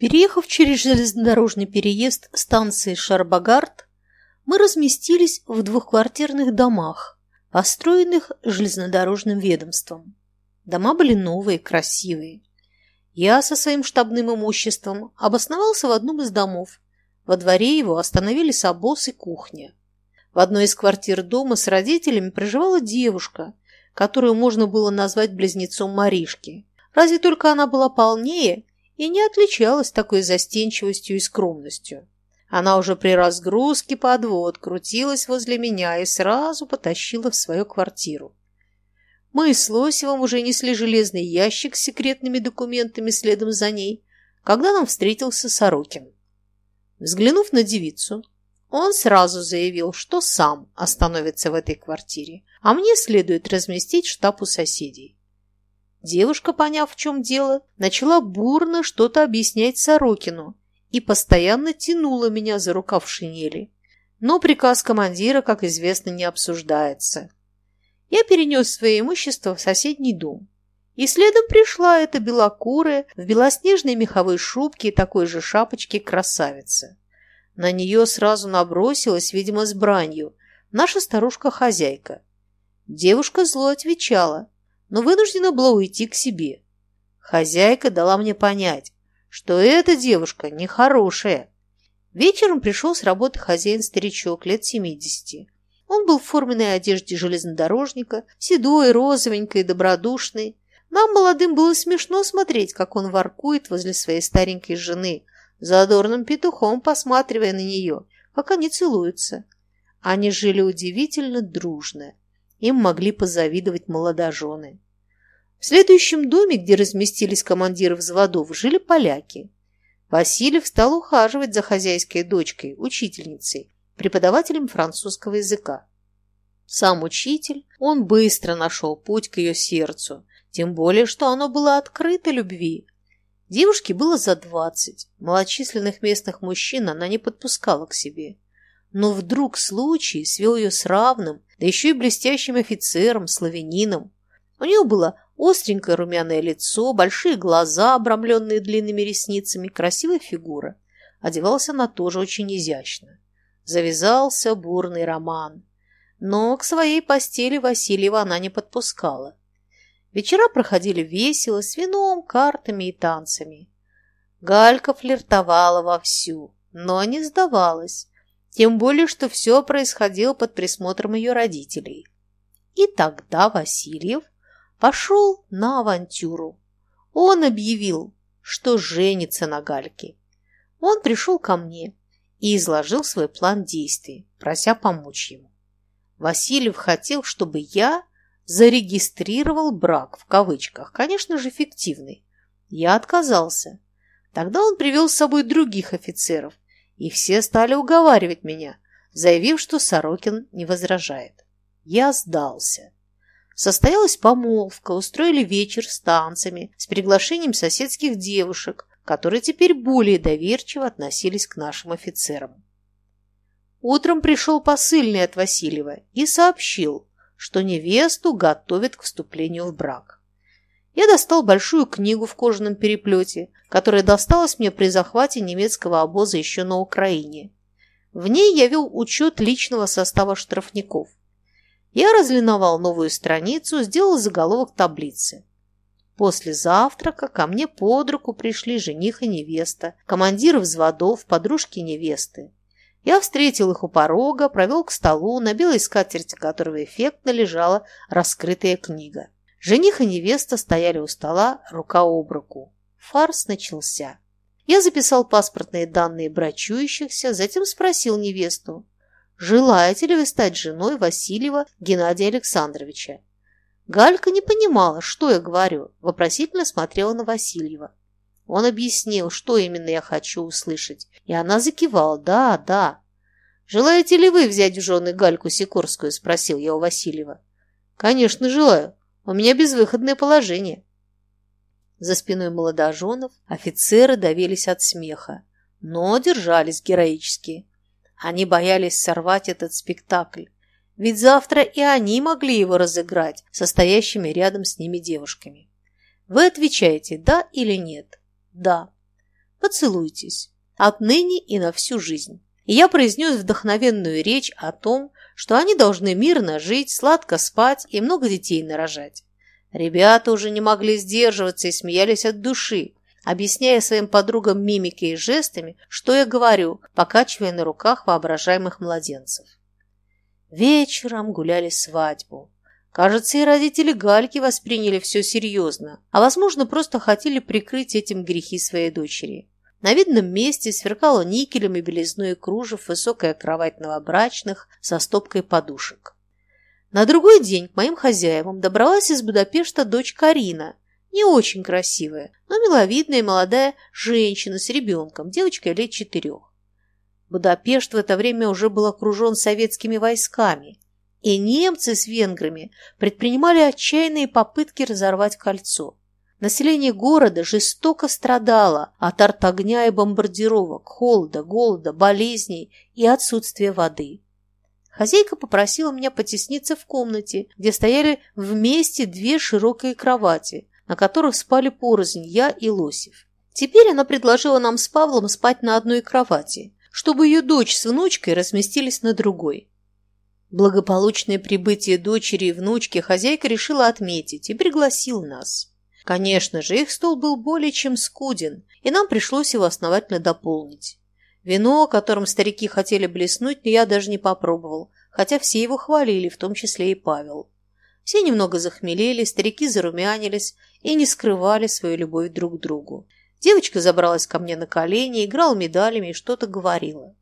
Переехав через железнодорожный переезд станции Шарбагард, мы разместились в двухквартирных домах, построенных железнодорожным ведомством. Дома были новые, красивые. Я со своим штабным имуществом обосновался в одном из домов. Во дворе его остановились обоз и кухня. В одной из квартир дома с родителями проживала девушка, которую можно было назвать близнецом Маришки. Разве только она была полнее и не отличалась такой застенчивостью и скромностью. Она уже при разгрузке подвод крутилась возле меня и сразу потащила в свою квартиру. Мы с Лосевым уже несли железный ящик с секретными документами следом за ней, когда нам встретился Сорокин. Взглянув на девицу, он сразу заявил, что сам остановится в этой квартире, а мне следует разместить штаб у соседей. Девушка, поняв, в чем дело, начала бурно что-то объяснять Сорокину и постоянно тянула меня за рукав шинели. Но приказ командира, как известно, не обсуждается. Я перенес свое имущество в соседний дом. И следом пришла эта белокурая, в белоснежной меховой шубке и такой же шапочке красавица. На нее сразу набросилась, видимо, с бранью, наша старушка-хозяйка. Девушка зло отвечала, но вынуждена была уйти к себе. Хозяйка дала мне понять, что эта девушка нехорошая. Вечером пришел с работы хозяин-старичок лет семидесяти. Он был в форменной одежде железнодорожника, седой, розовенький, добродушный. Нам, молодым, было смешно смотреть, как он воркует возле своей старенькой жены, задорным петухом посматривая на нее, как они целуются. Они жили удивительно дружно. Им могли позавидовать молодожены. В следующем доме, где разместились командиры взводов, жили поляки. Васильев стал ухаживать за хозяйской дочкой, учительницей, преподавателем французского языка. Сам учитель, он быстро нашел путь к ее сердцу, тем более, что оно было открыто любви. Девушке было за двадцать, малочисленных местных мужчин она не подпускала к себе. Но вдруг случай свел ее с равным, да еще и блестящим офицером, славянином. У нее было остренькое румяное лицо, большие глаза, обрамленные длинными ресницами, красивая фигура. Одевалась она тоже очень изящно. Завязался бурный роман. Но к своей постели Васильева она не подпускала. Вечера проходили весело, с вином, картами и танцами. Галька флиртовала вовсю, но не сдавалась. Тем более, что все происходило под присмотром ее родителей. И тогда Васильев пошел на авантюру. Он объявил, что женится на Гальке. Он пришел ко мне и изложил свой план действий, прося помочь ему. Васильев хотел, чтобы я зарегистрировал брак в кавычках, конечно же, фиктивный. Я отказался. Тогда он привел с собой других офицеров, и все стали уговаривать меня, заявив, что Сорокин не возражает. Я сдался. Состоялась помолвка, устроили вечер с танцами, с приглашением соседских девушек, которые теперь более доверчиво относились к нашим офицерам. Утром пришел посыльный от Васильева и сообщил, что невесту готовят к вступлению в брак. Я достал большую книгу в кожаном переплете, которая досталась мне при захвате немецкого обоза еще на Украине. В ней я вел учет личного состава штрафников. Я разлиновал новую страницу, сделал заголовок таблицы. После завтрака ко мне под руку пришли жених и невеста, командиры взводов, подружки невесты. Я встретил их у порога, провел к столу, на белой скатерти которого эффектно лежала раскрытая книга. Жених и невеста стояли у стола рука об руку. Фарс начался. Я записал паспортные данные брачующихся, затем спросил невесту, желаете ли вы стать женой Васильева Геннадия Александровича? Галька не понимала, что я говорю, вопросительно смотрела на Васильева. Он объяснил, что именно я хочу услышать, и она закивала «да, да». «Желаете ли вы взять в жены Гальку Сикорскую?» – спросил я у Васильева. «Конечно, желаю. У меня безвыходное положение. За спиной молодоженов офицеры давились от смеха, но держались героически. Они боялись сорвать этот спектакль, ведь завтра и они могли его разыграть состоящими рядом с ними девушками. Вы отвечаете «да» или «нет». «Да». Поцелуйтесь. Отныне и на всю жизнь. И я произнес вдохновенную речь о том, что они должны мирно жить, сладко спать и много детей нарожать. Ребята уже не могли сдерживаться и смеялись от души, объясняя своим подругам мимикой и жестами, что я говорю, покачивая на руках воображаемых младенцев. Вечером гуляли свадьбу. Кажется, и родители Гальки восприняли все серьезно, а, возможно, просто хотели прикрыть этим грехи своей дочери. На видном месте сверкала никелем и белизной кружев высокая кровать новобрачных со стопкой подушек. На другой день к моим хозяевам добралась из Будапешта дочь Карина, не очень красивая, но миловидная молодая женщина с ребенком, девочкой лет четырех. Будапешт в это время уже был окружен советскими войсками, и немцы с венграми предпринимали отчаянные попытки разорвать кольцо. Население города жестоко страдало от артогня и бомбардировок, холода, голода, болезней и отсутствия воды. Хозяйка попросила меня потесниться в комнате, где стояли вместе две широкие кровати, на которых спали порознь я и Лосев. Теперь она предложила нам с Павлом спать на одной кровати, чтобы ее дочь с внучкой разместились на другой. Благополучное прибытие дочери и внучки хозяйка решила отметить и пригласила нас. Конечно же, их стол был более чем скуден, и нам пришлось его основательно дополнить. Вино, которым старики хотели блеснуть, я даже не попробовал, хотя все его хвалили, в том числе и Павел. Все немного захмелели, старики зарумянились и не скрывали свою любовь друг к другу. Девочка забралась ко мне на колени, играла медалями и что-то говорила.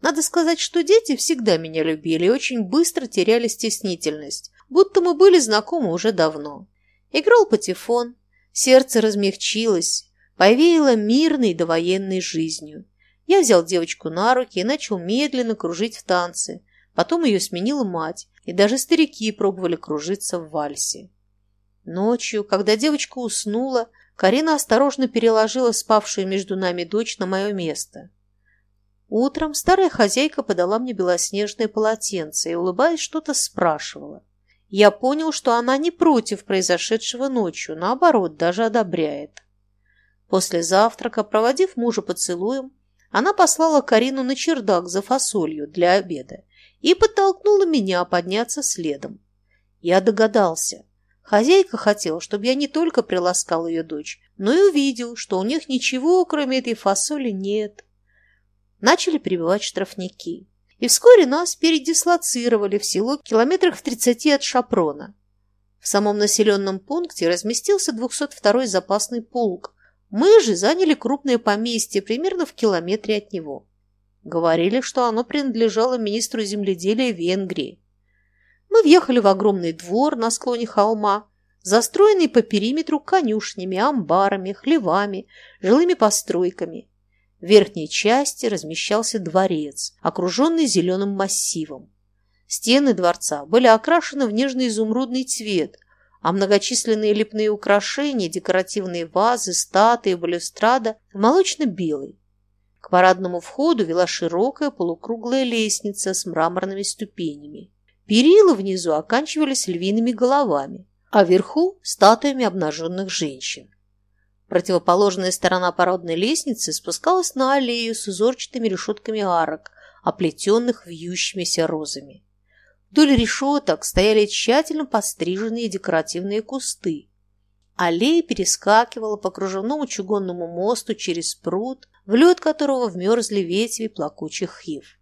Надо сказать, что дети всегда меня любили и очень быстро теряли стеснительность, будто мы были знакомы уже давно. Играл патефон, сердце размягчилось, повеяло мирной довоенной жизнью. Я взял девочку на руки и начал медленно кружить в танце. Потом ее сменила мать, и даже старики пробовали кружиться в вальсе. Ночью, когда девочка уснула, Карина осторожно переложила спавшую между нами дочь на мое место. Утром старая хозяйка подала мне белоснежное полотенце и, улыбаясь, что-то спрашивала. Я понял, что она не против произошедшего ночью, наоборот, даже одобряет. После завтрака, проводив мужа поцелуем, она послала Карину на чердак за фасолью для обеда и подтолкнула меня подняться следом. Я догадался. Хозяйка хотела, чтобы я не только приласкал ее дочь, но и увидел, что у них ничего, кроме этой фасоли, нет. Начали прибывать штрафники. И вскоре нас передислоцировали в село километрах в тридцати от Шапрона. В самом населенном пункте разместился 202-й запасный полк, мы же заняли крупное поместье примерно в километре от него. Говорили, что оно принадлежало министру земледелия Венгрии. Мы въехали в огромный двор на склоне холма, застроенный по периметру конюшнями, амбарами, хлевами, жилыми постройками. В верхней части размещался дворец, окруженный зеленым массивом. Стены дворца были окрашены в нежный изумрудный цвет – а многочисленные лепные украшения, декоративные вазы, статуи, балюстрада молочно-белый. К парадному входу вела широкая полукруглая лестница с мраморными ступенями. Перила внизу оканчивались львиными головами, а вверху – статуями обнаженных женщин. Противоположная сторона парадной лестницы спускалась на аллею с узорчатыми решетками арок, оплетенных вьющимися розами. Вдоль решеток стояли тщательно подстриженные декоративные кусты. Аллея перескакивала по кружевному чугунному мосту через пруд, в лед которого вмерзли ветви плакучих хив.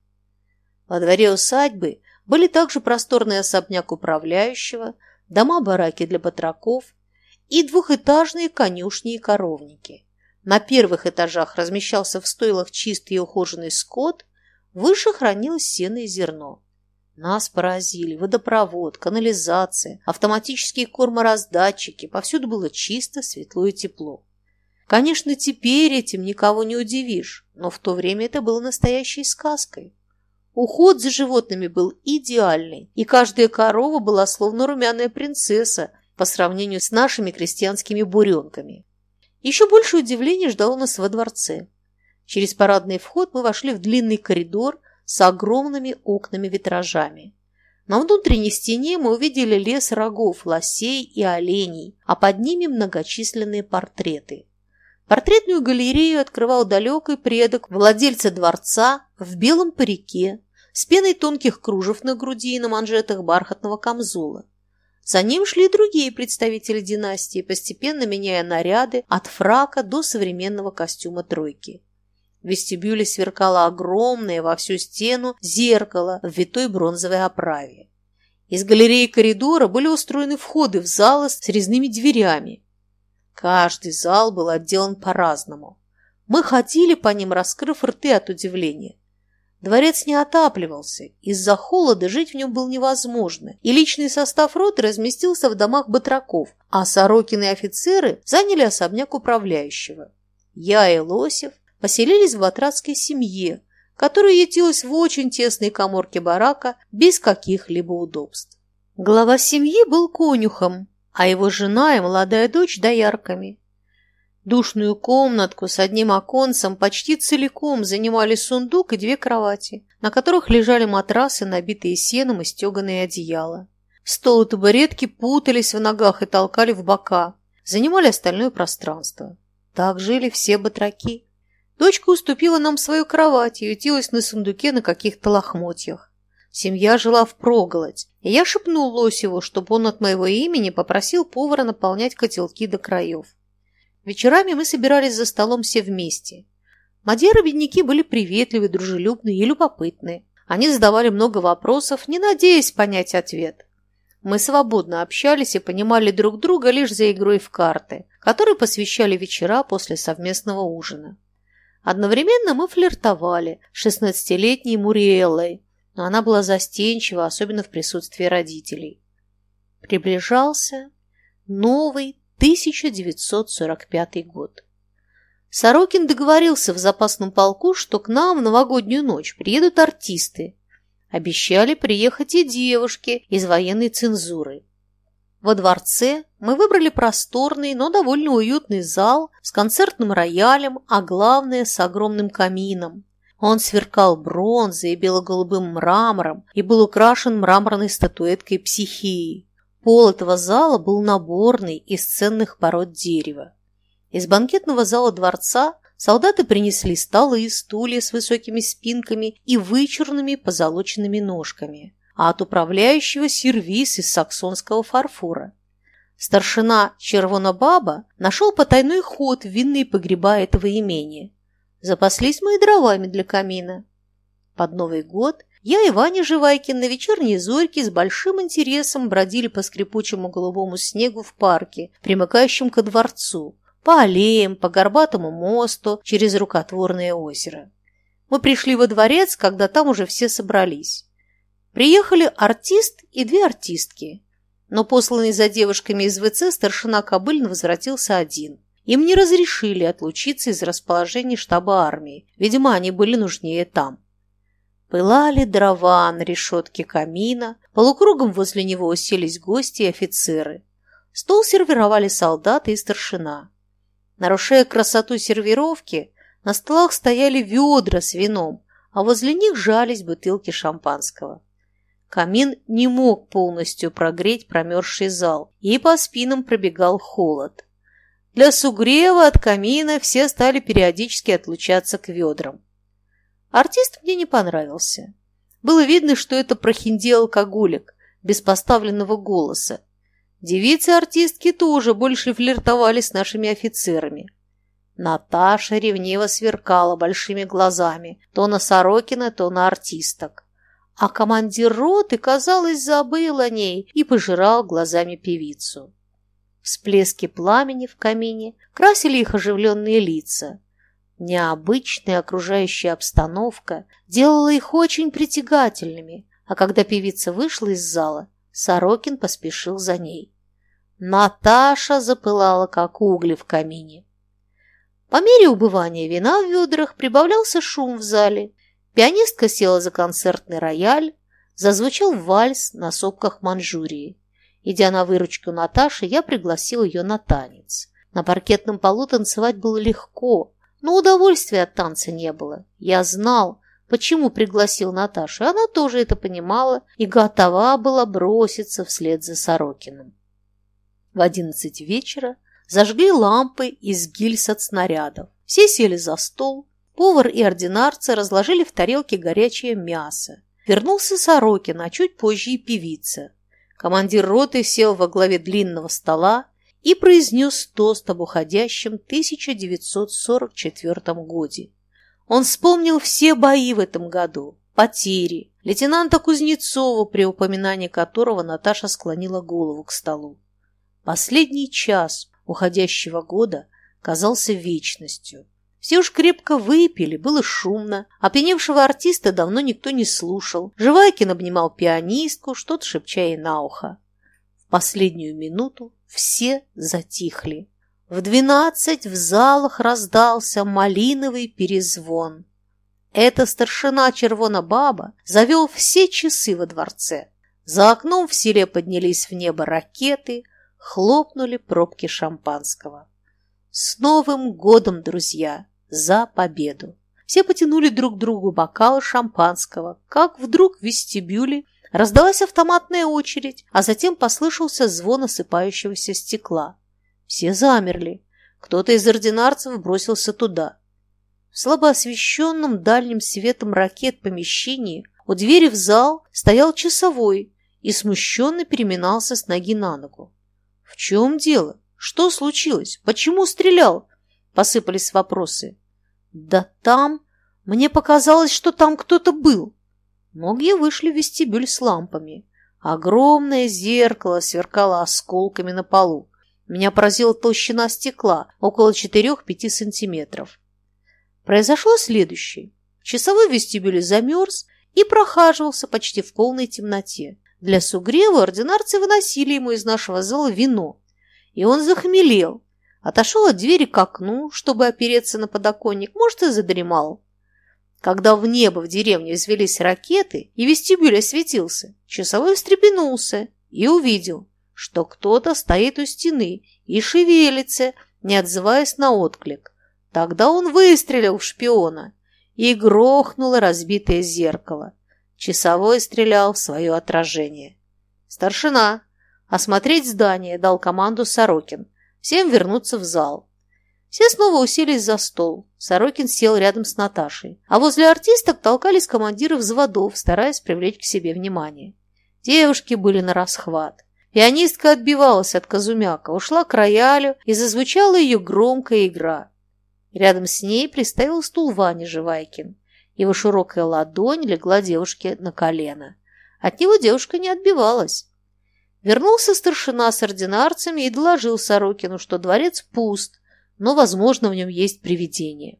Во дворе усадьбы были также просторный особняк управляющего, дома-бараки для батраков и двухэтажные конюшни и коровники. На первых этажах размещался в стойлах чистый и ухоженный скот, выше хранилось сено и зерно. Нас поразили водопровод, канализация, автоматические кормораздатчики. Повсюду было чисто, светло и тепло. Конечно, теперь этим никого не удивишь, но в то время это было настоящей сказкой. Уход за животными был идеальный, и каждая корова была словно румяная принцесса по сравнению с нашими крестьянскими буренками. Еще больше удивления ждало нас во дворце. Через парадный вход мы вошли в длинный коридор, с огромными окнами-витражами. На внутренней стене мы увидели лес рогов, лосей и оленей, а под ними многочисленные портреты. Портретную галерею открывал далекий предок владельца дворца в белом парике с пеной тонких кружев на груди и на манжетах бархатного камзола. За ним шли другие представители династии, постепенно меняя наряды от фрака до современного костюма тройки. В вестибюле сверкало огромное во всю стену зеркало в витой бронзовой оправе. Из галереи коридора были устроены входы в залы с резными дверями. Каждый зал был отделан по-разному. Мы ходили по ним, раскрыв рты от удивления. Дворец не отапливался, из-за холода жить в нем было невозможно, и личный состав роты разместился в домах батраков, а Сорокины офицеры заняли особняк управляющего. Я и Лосев поселились в батрацкой семье, которая ютилась в очень тесной коморке барака без каких-либо удобств. Глава семьи был конюхом, а его жена и молодая дочь – доярками. Душную комнатку с одним оконцем почти целиком занимали сундук и две кровати, на которых лежали матрасы, набитые сеном и стеганые одеяла. Стол и табуретки путались в ногах и толкали в бока, занимали остальное пространство. Так жили все батраки. Дочка уступила нам свою кровать и ютилась на сундуке на каких-то лохмотьях. Семья жила впроголодь, и я шепнул Лосеву, чтобы он от моего имени попросил повара наполнять котелки до краев. Вечерами мы собирались за столом все вместе. Мадьяры-бедняки были приветливы, дружелюбны и любопытны. Они задавали много вопросов, не надеясь понять ответ. Мы свободно общались и понимали друг друга лишь за игрой в карты, которые посвящали вечера после совместного ужина. Одновременно мы флиртовали с шестнадцатилетней Муриэллой, но она была застенчива, особенно в присутствии родителей. Приближался новый 1945 год. Сорокин договорился в запасном полку, что к нам в новогоднюю ночь приедут артисты. Обещали приехать и девушки из военной цензуры. Во дворце мы выбрали просторный, но довольно уютный зал с концертным роялем, а главное с огромным камином, он сверкал бронзой и бело-голубым мрамором и был украшен мраморной статуэткой психии. Пол этого зала был наборный из ценных пород дерева. Из банкетного зала дворца солдаты принесли столы и стулья с высокими спинками и вычурными позолоченными ножками, а от управляющего сервиз из саксонского фарфора. Старшина Червонобаба нашел потайной ход в винные погреба этого имения Запаслись мы и дровами для камина. Под Новый год я и Ваня Живайкин на вечерней зорьке с большим интересом бродили по скрипучему голубому снегу в парке, примыкающем ко дворцу, по аллеям, по горбатому мосту, через рукотворное озеро. Мы пришли во дворец, когда там уже все собрались. Приехали артист и две артистки, но посланный за девушками из ВЦ старшина Кобылин возвратился один – им не разрешили отлучиться из расположения штаба армии. Видимо, они были нужнее там. Пылали дрова на решетке камина, полукругом возле него уселись гости и офицеры. Стол сервировали солдаты и старшина. Нарушая красоту сервировки, на столах стояли ведра с вином, а возле них жались бутылки шампанского. Камин не мог полностью прогреть промерзший зал, и по спинам пробегал холод. Для сугрева от камина все стали периодически отлучаться к ведрам. Артист мне не понравился. Было видно, что это прохиндей-алкоголик, без поставленного голоса. Девицы-артистки тоже больше флиртовали с нашими офицерами. Наташа ревниво сверкала большими глазами, то на Сорокина, то на артисток. А командир роты, казалось, забыл о ней и пожирал глазами певицу. Всплески пламени в камине красили их оживленные лица. Необычная окружающая обстановка делала их очень притягательными, а когда певица вышла из зала, Сорокин поспешил за ней. Наташа запылала, как угли в камине. По мере убывания вина в ведрах прибавлялся шум в зале. Пианистка села за концертный рояль, зазвучал вальс на сопках Манчжурии. Идя на выручку Наташи, я пригласил ее на танец. На паркетном полу танцевать было легко, но удовольствия от танца не было. Я знал, почему пригласил Наташу, она тоже это понимала и готова была броситься вслед за Сорокиным. В одиннадцать вечера зажгли лампы из гильз от снарядов. Все сели за стол. Повар и ординарцы разложили в тарелке горячее мясо. Вернулся Сорокин, а чуть позже и певица. Командир роты сел во главе длинного стола и произнес тост об уходящем 1944 годе. Он вспомнил все бои в этом году, потери, лейтенанта Кузнецова, при упоминании которого Наташа склонила голову к столу. Последний час уходящего года казался вечностью. Все уж крепко выпили, было шумно. Опьяневшего артиста давно никто не слушал. Живайкин обнимал пианистку, что-то шепча ей на ухо. В последнюю минуту все затихли. В двенадцать в залах раздался малиновый перезвон. Эта старшина Червона-баба завел все часы во дворце. За окном в селе поднялись в небо ракеты, хлопнули пробки шампанского. С Новым годом, друзья! За победу! Все потянули друг другу бокалы шампанского, как вдруг в вестибюле раздалась автоматная очередь, а затем послышался звон осыпающегося стекла. Все замерли. Кто-то из ординарцев бросился туда. В слабо освещенном дальним светом ракет помещении у двери в зал стоял часовой и смущенно переминался с ноги на ногу. «В чем дело? Что случилось? Почему стрелял?» Посыпались вопросы. «Да там... Мне показалось, что там кто-то был». Многие вышли в вестибюль с лампами. Огромное зеркало сверкало осколками на полу. Меня поразила толщина стекла, около 4-5 сантиметров. Произошло следующее. Часовой в вестибюле замерз и прохаживался почти в полной темноте. Для сугрева ординарцы выносили ему из нашего зала вино, и он захмелел, отошел от двери к окну, чтобы опереться на подоконник, может, и задремал. Когда в небо в деревне взвелись ракеты и вестибюль осветился, часовой встрепенулся и увидел, что кто-то стоит у стены и шевелится, не отзываясь на отклик. Тогда он выстрелил в шпиона, и грохнуло разбитое зеркало. Часовой стрелял в свое отражение. «Старшина! Осмотреть здание!» – дал команду Сорокин. «Всем вернуться в зал». Все снова уселись за стол. Сорокин сел рядом с Наташей. А возле артисток толкались командиры взводов, стараясь привлечь к себе внимание. Девушки были на расхват. Пианистка отбивалась от Казумяка, ушла к роялю, и зазвучала ее громкая игра. Рядом с ней приставил стул Ваня Живайкин. Его широкая ладонь легла девушке на колено. От него девушка не отбивалась. Вернулся старшина с ординарцами и доложил Сорокину, что дворец пуст, но, возможно, в нем есть привидение.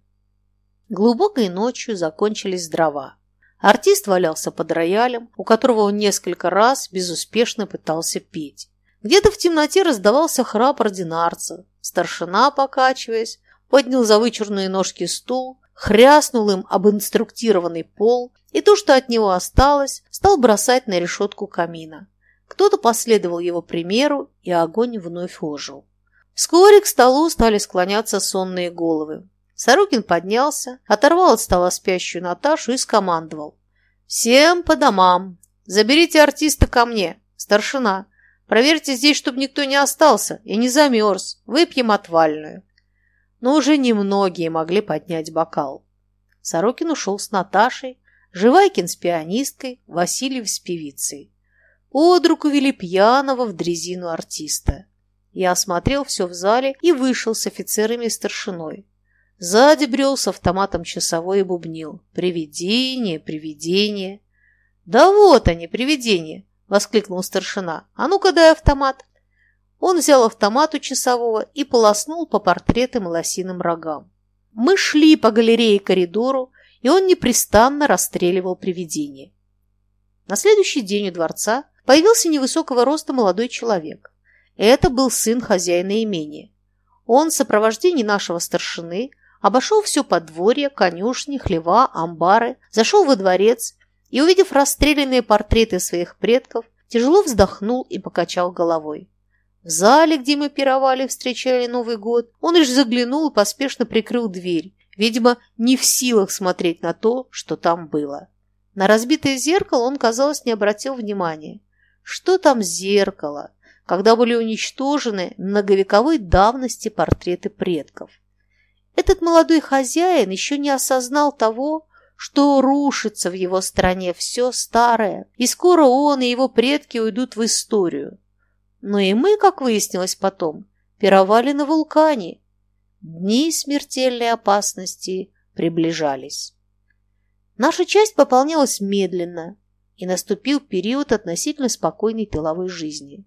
Глубокой ночью закончились дрова. Артист валялся под роялем, у которого он несколько раз безуспешно пытался петь. Где-то в темноте раздавался храп ординарца. Старшина, покачиваясь, поднял за вычурные ножки стул, хряснул им об инструктированный пол, и то, что от него осталось, стал бросать на решетку камина. Кто-то последовал его примеру, и огонь вновь ожил. Вскоре к столу стали склоняться сонные головы. Сорокин поднялся, оторвал от стола спящую Наташу и скомандовал. «Всем по домам! Заберите артиста ко мне! Старшина! Проверьте здесь, чтобы никто не остался и не замерз. Выпьем отвальную!» Но уже немногие могли поднять бокал. Сорокин ушел с Наташей, Живайкин с пианисткой, Васильев с певицей. Под руку вели пьяного в дрезину артиста. Я осмотрел все в зале и вышел с офицерами и старшиной. Сзади брел с автоматом часовой и бубнил. «Привидение, привидение!» «Да вот они, привидения!» — воскликнул старшина. «А ну-ка дай автомат!» Он взял автомат у часового и полоснул по портретам и лосиным рогам. Мы шли по галерее и коридору, и он непрестанно расстреливал привидение. На следующий день у дворца появился невысокого роста молодой человек. Это был сын хозяина имения. Он в сопровождении нашего старшины обошел все подворье, конюшни, хлева, амбары, зашел во дворец и, увидев расстрелянные портреты своих предков, тяжело вздохнул и покачал головой. В зале, где мы пировали, встречали Новый год, он лишь заглянул и поспешно прикрыл дверь, видимо, не в силах смотреть на то, что там было. На разбитое зеркало он, казалось, не обратил внимания. Что там зеркало? Когда были уничтожены многовековой давности портреты предков. Этот молодой хозяин еще не осознал того, что рушится в его стране все старое, и скоро он и его предки уйдут в историю. Но и мы, как выяснилось потом, пировали на вулкане. Дни смертельной опасности приближались. Наша часть пополнялась медленно, и наступил период относительно спокойной тыловой жизни.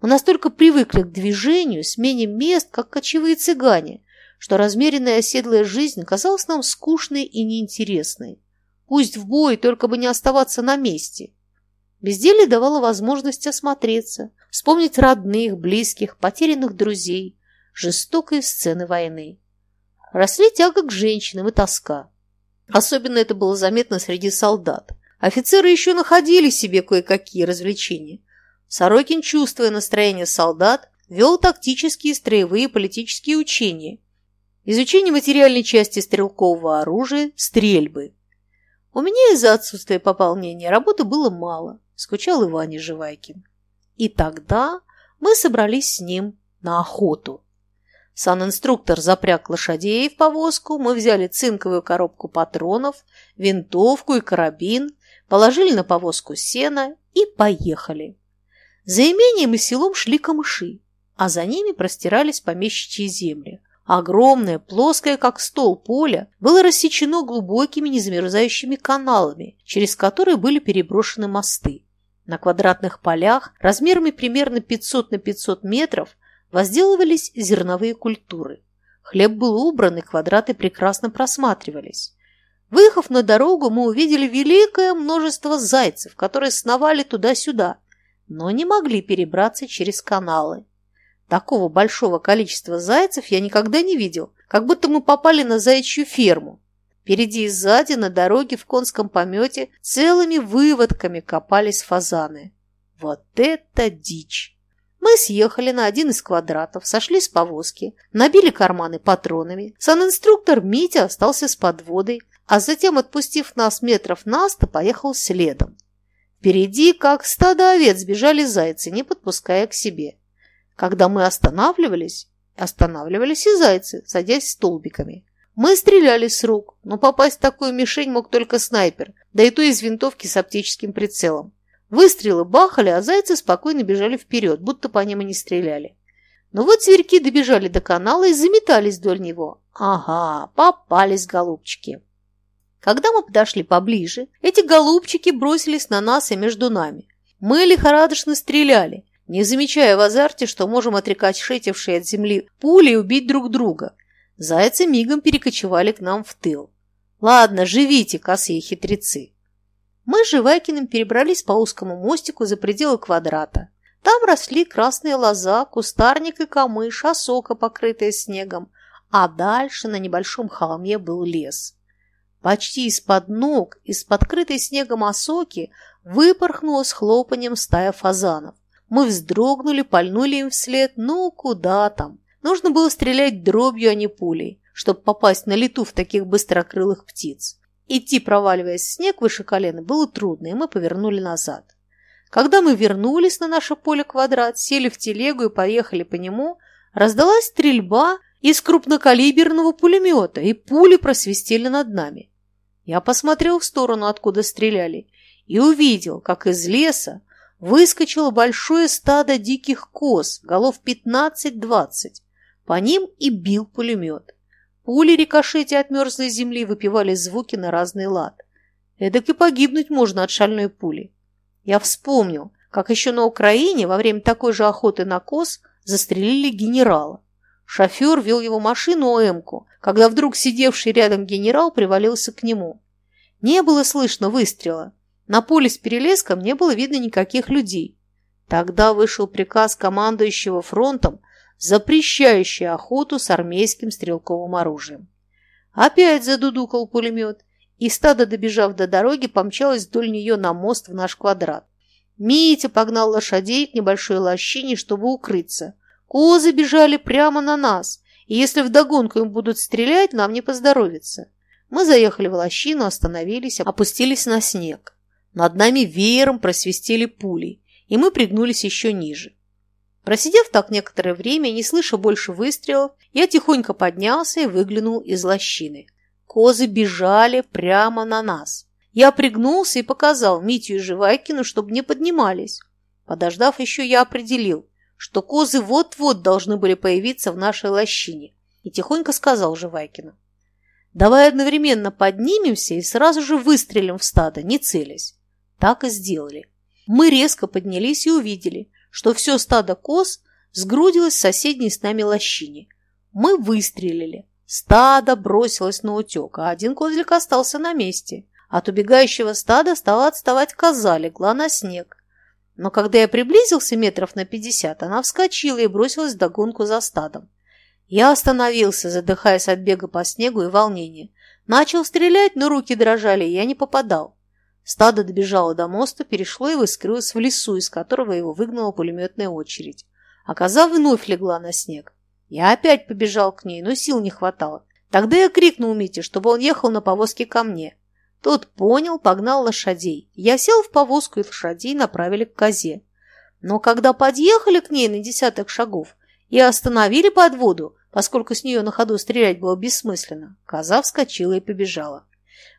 Мы настолько привыкли к движению, смене мест, как кочевые цыгане, что размеренная оседлая жизнь казалась нам скучной и неинтересной. Пусть в бой, только бы не оставаться на месте. Безделье давало возможность осмотреться, вспомнить родных, близких, потерянных друзей, жестокие сцены войны. Росли тяга к женщинам и тоска. Особенно это было заметно среди солдат. Офицеры еще находили себе кое-какие развлечения. Сорокин, чувствуя настроение солдат, вел тактические, строевые политические учения – Изучение материальной части стрелкового оружия, стрельбы. У меня из-за отсутствия пополнения работы было мало, скучал и Ваня Живайкин. И тогда мы собрались с ним на охоту. Сан-инструктор запряг лошадей в повозку, мы взяли цинковую коробку патронов, винтовку и карабин, положили на повозку сено и поехали. За имением и селом шли камыши, а за ними простирались помещичьи земли, Огромное, плоское, как стол, поле было рассечено глубокими незамерзающими каналами, через которые были переброшены мосты. На квадратных полях размерами примерно 500 на 500 метров возделывались зерновые культуры. Хлеб был убран, и квадраты прекрасно просматривались. Выехав на дорогу, мы увидели великое множество зайцев, которые сновали туда-сюда, но не могли перебраться через каналы. Такого большого количества зайцев я никогда не видел, как будто мы попали на заячью ферму. Впереди и сзади на дороге в конском помете целыми выводками копались фазаны. Вот это дичь! Мы съехали на один из квадратов, сошли с повозки, набили карманы патронами. Санинструктор Митя остался с подводой, а затем, отпустив нас метров на сто, поехал следом. Впереди, как стадо овец, бежали зайцы, не подпуская к себе. Когда мы останавливались, останавливались и зайцы, садясь столбиками. Мы стреляли с рук, но попасть в такую мишень мог только снайпер, да и то из винтовки с оптическим прицелом. Выстрелы бахали, а зайцы спокойно бежали вперед, будто по ним и не стреляли. Но вот зверьки добежали до канала и заметались вдоль него. Ага, попались голубчики. Когда мы подошли поближе, эти голубчики бросились на нас и между нами. Мы лихорадочно стреляли, не замечая в азарте, что можем отрикошетившие от земли пули и убить друг друга. Зайцы мигом перекочевали к нам в тыл. Ладно, живите, косые хитрецы. Мы с Живайкиным перебрались по узкому мостику за пределы квадрата. Там росли красная лоза, кустарник и камыш, осока, покрытая снегом, а дальше на небольшом холме был лес. Почти из-под ног, из-под крытой снегом осоки, выпорхнула с хлопанием стая фазанов. Мы вздрогнули, пальнули им вслед. Ну, куда там? Нужно было стрелять дробью, а не пулей, чтобы попасть на лету в таких быстрокрылых птиц. Идти, проваливаясь в снег выше колена, было трудно, и мы повернули назад. Когда мы вернулись на наше поле-квадрат, сели в телегу и поехали по нему, раздалась стрельба из крупнокалиберного пулемета, и пули просвистели над нами. Я посмотрел в сторону, откуда стреляли, и увидел, как из леса выскочило большое стадо диких коз, голов 15-20. По ним и бил пулемет. Пули рикошете от мерзлой земли выпивали звуки на разный лад. Эдак и погибнуть можно от шальной пули. Я вспомнил, как еще на Украине во время такой же охоты на коз застрелили генерала. Шофер вел его машину ОМку, когда вдруг сидевший рядом генерал привалился к нему. Не было слышно выстрела, на поле с перелеском не было видно никаких людей. Тогда вышел приказ командующего фронтом, запрещающий охоту с армейским стрелковым оружием. Опять задудукал пулемет, и стадо, добежав до дороги, помчалось вдоль нее на мост в наш квадрат. Митя погнал лошадей к небольшой лощине, чтобы укрыться. Козы бежали прямо на нас, и если вдогонку им будут стрелять, нам не поздоровится. Мы заехали в лощину, остановились, опустились на снег. Над нами веером просвистели пули, и мы пригнулись еще ниже. Просидев так некоторое время, не слыша больше выстрелов, я тихонько поднялся и выглянул из лощины. Козы бежали прямо на нас. Я пригнулся и показал Митю и Живайкину, чтобы не поднимались. Подождав еще, я определил, что козы вот-вот должны были появиться в нашей лощине, и тихонько сказал Живайкину. «Давай одновременно поднимемся и сразу же выстрелим в стадо, не целясь». Так и сделали. Мы резко поднялись и увидели, что все стадо коз сгрудилось в соседней с нами лощине. Мы выстрелили. Стадо бросилось на утек, а один козлик остался на месте. От убегающего стада стала отставать коза, легла на снег. Но когда я приблизился метров на пятьдесят, она вскочила и бросилась догонку за стадом. Я остановился, задыхаясь от бега по снегу и волнения. Начал стрелять, но руки дрожали, и я не попадал. Стадо добежало до моста, перешло и выскрылось в лесу, из которого его выгнала пулеметная очередь. А коза вновь легла на снег. Я опять побежал к ней, но сил не хватало. Тогда я крикнул Мите, чтобы он ехал на повозке ко мне. Тот понял, погнал лошадей. Я сел в повозку, и лошадей направили к козе. Но когда подъехали к ней на десяток шагов и остановили подводу, поскольку с нее на ходу стрелять было бессмысленно, коза вскочила и побежала.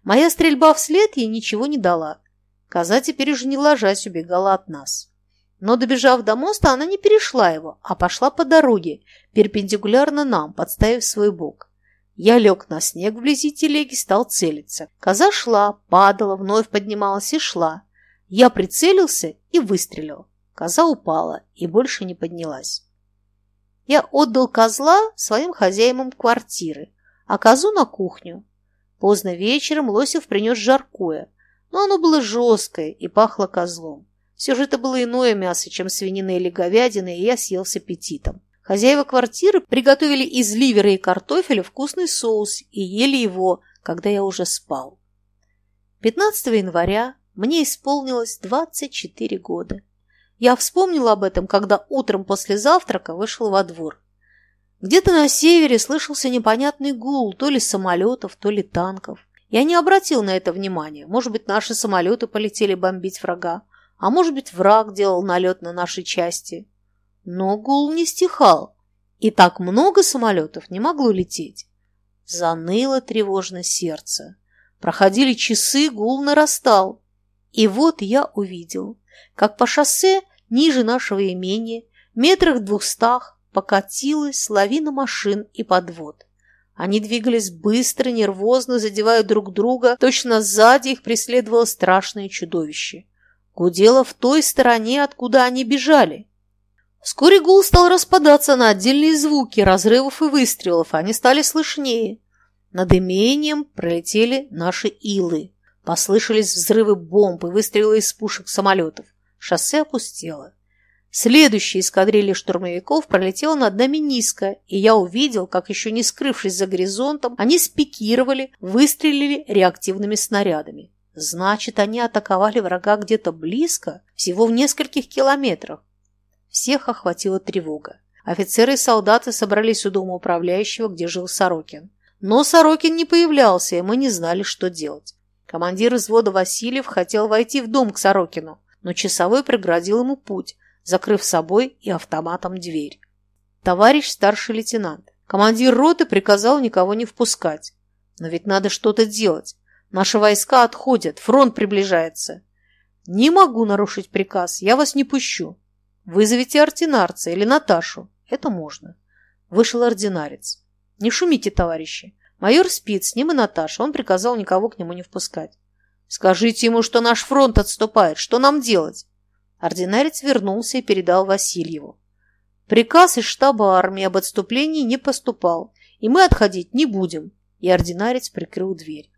Моя стрельба вслед ей ничего не дала. Коза теперь уже не ложась убегала от нас. Но, добежав до моста, она не перешла его, а пошла по дороге, перпендикулярно нам, подставив свой бок. Я лег на снег вблизи телеги, стал целиться. Коза шла, падала, вновь поднималась и шла. Я прицелился и выстрелил. Коза упала и больше не поднялась. Я отдал козла своим хозяевам квартиры, а козу на кухню. Поздно вечером Лосев принес жаркое, но оно было жесткое и пахло козлом. Все же это было иное мясо, чем свинина или говядина, и я съел с аппетитом. Хозяева квартиры приготовили из ливера и картофеля вкусный соус и ели его, когда я уже спал. 15 января мне исполнилось 24 года. Я вспомнил об этом, когда утром после завтрака вышел во двор. Где-то на севере слышался непонятный гул то ли самолетов, то ли танков. Я не обратил на это внимания. Может быть, наши самолеты полетели бомбить врага, а может быть, враг делал налет на наши части. Но гул не стихал, и так много самолетов не могло лететь. Заныло тревожно сердце. Проходили часы, гул нарастал. И вот я увидел, как по шоссе ниже нашего имения, метрах двухстах, покатилась лавина машин и подвод. Они двигались быстро, нервозно, задевая друг друга. Точно сзади их преследовало страшное чудовище. Гудело в той стороне, откуда они бежали. Вскоре гул стал распадаться на отдельные звуки разрывов и выстрелов. Они стали слышнее. Над имением пролетели наши илы. Послышались взрывы бомб и выстрелы из пушек самолетов. Шоссе опустело. Следующая эскадрилья штурмовиков пролетела над нами низко, и я увидел, как еще не скрывшись за горизонтом, они спикировали, выстрелили реактивными снарядами. Значит, они атаковали врага где-то близко, всего в нескольких километрах. Всех охватила тревога. Офицеры и солдаты собрались у дома управляющего, где жил Сорокин. Но Сорокин не появлялся, и мы не знали, что делать. Командир взвода Васильев хотел войти в дом к Сорокину, но часовой преградил ему путь, закрыв собой и автоматом дверь. Товарищ старший лейтенант, командир роты приказал никого не впускать. Но ведь надо что-то делать. Наши войска отходят, фронт приближается. Не могу нарушить приказ, я вас не пущу. Вызовите ординарца или Наташу. Это можно. Вышел ординарец. Не шумите, товарищи. Майор спит, с ним и Наташа. Он приказал никого к нему не впускать. Скажите ему, что наш фронт отступает. Что нам делать? Ординарец вернулся и передал Васильеву. Приказ из штаба армии об отступлении не поступал, и мы отходить не будем. И ординарец прикрыл дверь.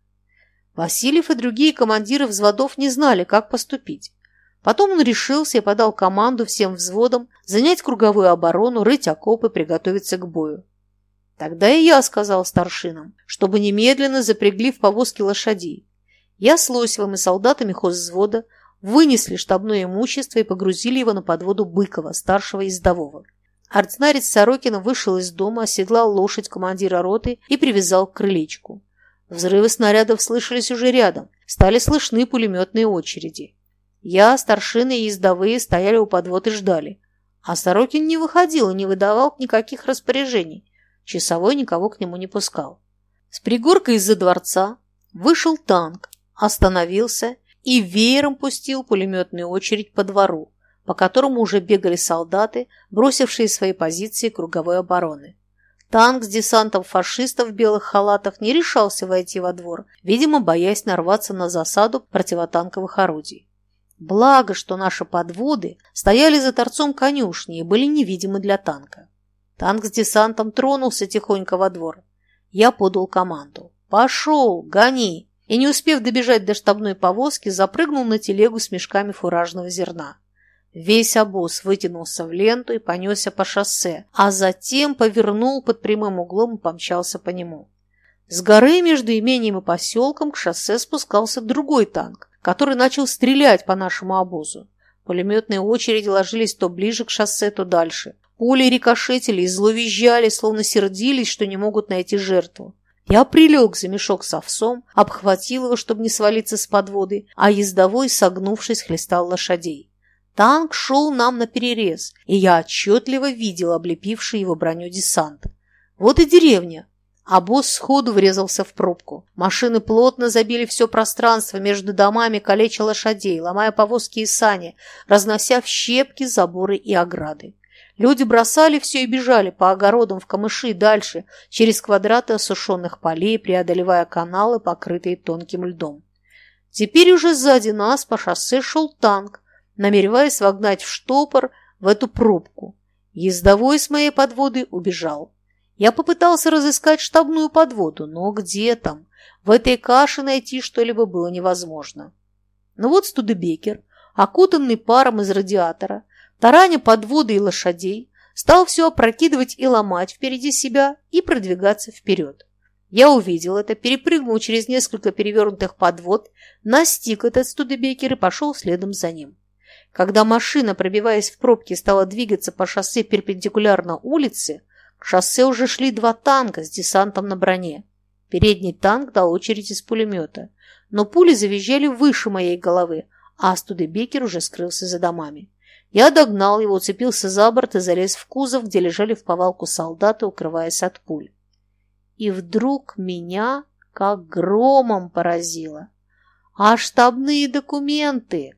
Васильев и другие командиры взводов не знали, как поступить. Потом он решился и подал команду всем взводам занять круговую оборону, рыть окопы, приготовиться к бою. Тогда и я сказал старшинам, чтобы немедленно запрягли в повозки лошадей. Я с Лосевым и солдатами хозвзвода вынесли штабное имущество и погрузили его на подводу Быкова, старшего ездового. Ординарец Сорокина вышел из дома, оседлал лошадь командира роты и привязал к крылечку. Взрывы снарядов слышались уже рядом, стали слышны пулеметные очереди. Я, старшины и ездовые стояли у подвод и ждали. А Сорокин не выходил и не выдавал никаких распоряжений. Часовой никого к нему не пускал. С пригорка из-за дворца вышел танк, остановился и веером пустил пулеметную очередь по двору, по которому уже бегали солдаты, бросившие свои позиции круговой обороны. Танк с десантом фашистов в белых халатах не решался войти во двор, видимо, боясь нарваться на засаду противотанковых орудий. Благо, что наши подводы стояли за торцом конюшни и были невидимы для танка. Танк с десантом тронулся тихонько во двор. Я подал команду. «Пошел! Гони!» И, не успев добежать до штабной повозки, запрыгнул на телегу с мешками фуражного зерна. Весь обоз вытянулся в ленту и понесся по шоссе, а затем повернул под прямым углом и помчался по нему. С горы между имением и поселком к шоссе спускался другой танк, который начал стрелять по нашему обозу. Пулеметные очереди ложились то ближе к шоссе, то дальше. Пули рикошетили и зло визжали, словно сердились, что не могут найти жертву. Я прилег за мешок с овсом, обхватил его, чтобы не свалиться с подводы, а ездовой, согнувшись, хлестал лошадей. Танк шел нам на перерез, и я отчетливо видел облепивший его броню десант. Вот и деревня. А босс сходу врезался в пробку. Машины плотно забили все пространство между домами, калеча лошадей, ломая повозки и сани, разнося в щепки заборы и ограды. Люди бросали все и бежали по огородам в камыши дальше, через квадраты осушенных полей, преодолевая каналы, покрытые тонким льдом. Теперь уже сзади нас по шоссе шел танк, намереваясь вогнать в штопор в эту пробку. Ездовой с моей подводы убежал. Я попытался разыскать штабную подводу, но где там? В этой каше найти что-либо было невозможно. Но вот Студебекер, окутанный паром из радиатора, тараня подводы и лошадей, стал все опрокидывать и ломать впереди себя и продвигаться вперед. Я увидел это, перепрыгнул через несколько перевернутых подвод, настиг этот Студебекер и пошел следом за ним. Когда машина, пробиваясь в пробке, стала двигаться по шоссе перпендикулярно улице, шоссе уже шли два танка с десантом на броне. Передний танк дал очередь из пулемета, но пули завизжали выше моей головы, а Студебекер уже скрылся за домами. Я догнал его, уцепился за борт и залез в кузов, где лежали в повалку солдаты, укрываясь от пуль. И вдруг меня как громом поразило. А штабные документы!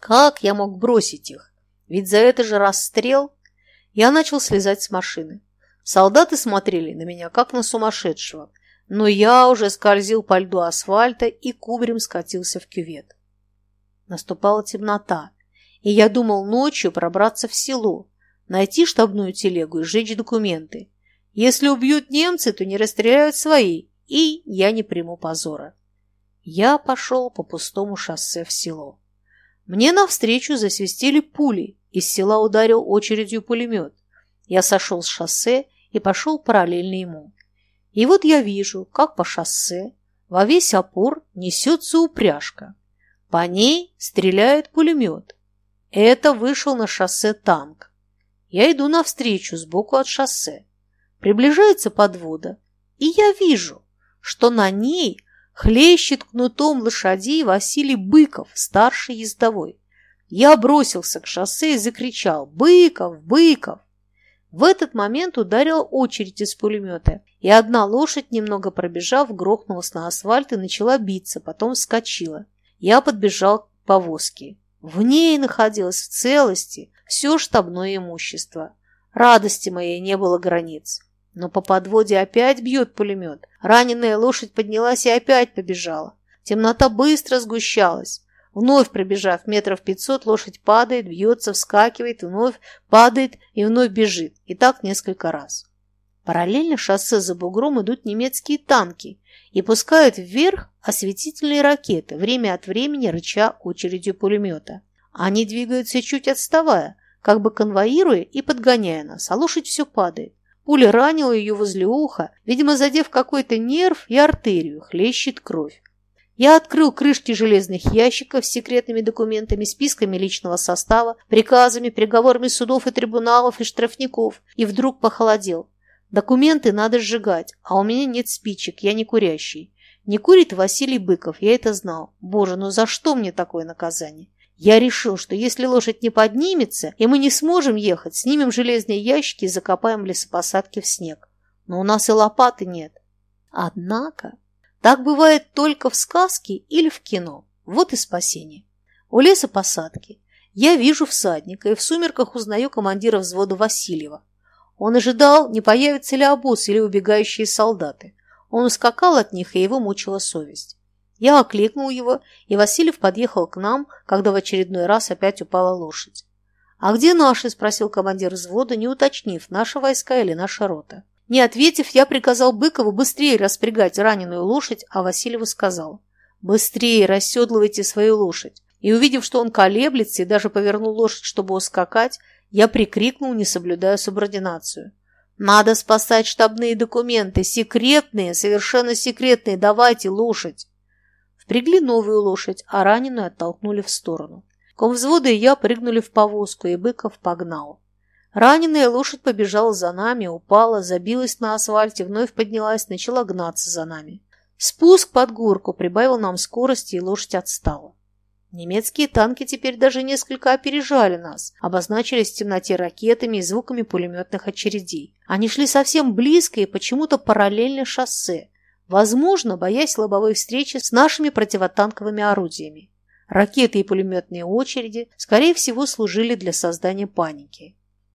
Как я мог бросить их? Ведь за это же расстрел. Я начал слезать с машины. Солдаты смотрели на меня, как на сумасшедшего. Но я уже скользил по льду асфальта и кубарем скатился в кювет. Наступала темнота, и я думал ночью пробраться в село, найти штабную телегу и сжечь документы. Если убьют немцы, то не расстреляют свои, и я не приму позора. Я пошел по пустому шоссе в село. Мне навстречу засвистели пули, из села ударил очередью пулемет. Я сошел с шоссе и пошел параллельно ему. И вот я вижу, как по шоссе во весь опор несется упряжка. По ней стреляет пулемет. Это вышел на шоссе танк. Я иду навстречу сбоку от шоссе. Приближается подвода, и я вижу, что на ней Хлещет кнутом лошадей Василий Быков, старший ездовой. Я бросился к шоссе и закричал «Быков! Быков!». В этот момент ударила очередь из пулемета, и одна лошадь, немного пробежав, грохнулась на асфальт и начала биться, потом вскочила. Я подбежал к повозке. В ней находилось в целости все штабное имущество. Радости моей не было границ. Но по подводе опять бьет пулемет. Раненая лошадь поднялась и опять побежала. Темнота быстро сгущалась. Вновь пробежав метров пятьсот, лошадь падает, бьется, вскакивает, вновь падает и вновь бежит. И так несколько раз. Параллельно шоссе за бугром идут немецкие танки и пускают вверх осветительные ракеты, время от времени рыча очередью пулемета. Они двигаются чуть отставая, как бы конвоируя и подгоняя нас, а лошадь все падает. Пуля ранила ее возле уха, видимо, задев какой-то нерв и артерию, хлещет кровь. Я открыл крышки железных ящиков с секретными документами, списками личного состава, приказами, приговорами судов и трибуналов и штрафников, и вдруг похолодел. Документы надо сжигать, а у меня нет спичек, я не курящий. Не курит Василий Быков, я это знал. Боже, ну за что мне такое наказание? Я решил, что если лошадь не поднимется, и мы не сможем ехать, снимем железные ящики и закопаем лесопосадки в снег. Но у нас и лопаты нет. Однако, так бывает только в сказке или в кино. Вот и спасение. У лесопосадки я вижу всадника и в сумерках узнаю командира взвода Васильева. Он ожидал, не появятся ли обоз или убегающие солдаты. Он ускакал от них, и его мучила совесть. Я окликнул его, и Васильев подъехал к нам, когда в очередной раз опять упала лошадь. «А где наши?» – спросил командир взвода, не уточнив, наши войска или наша рота. Не ответив, я приказал Быкову быстрее распрягать раненую лошадь, а Васильеву сказал «Быстрее расседлывайте свою лошадь». И увидев, что он колеблется и даже повернул лошадь, чтобы ускакать, я прикрикнул, не соблюдая субординацию. «Надо спасать штабные документы, секретные, совершенно секретные, давайте лошадь!» Впрягли новую лошадь, а раненую оттолкнули в сторону. Комвзвода и я прыгнули в повозку, и Быков погнал. Раненая лошадь побежала за нами, упала, забилась на асфальте, вновь поднялась, начала гнаться за нами. Спуск под горку прибавил нам скорости, и лошадь отстала. Немецкие танки теперь даже несколько опережали нас, обозначились в темноте ракетами и звуками пулеметных очередей. Они шли совсем близко и почему-то параллельно шоссе, возможно, боясь лобовой встречи с нашими противотанковыми орудиями. Ракеты и пулеметные очереди, скорее всего, служили для создания паники.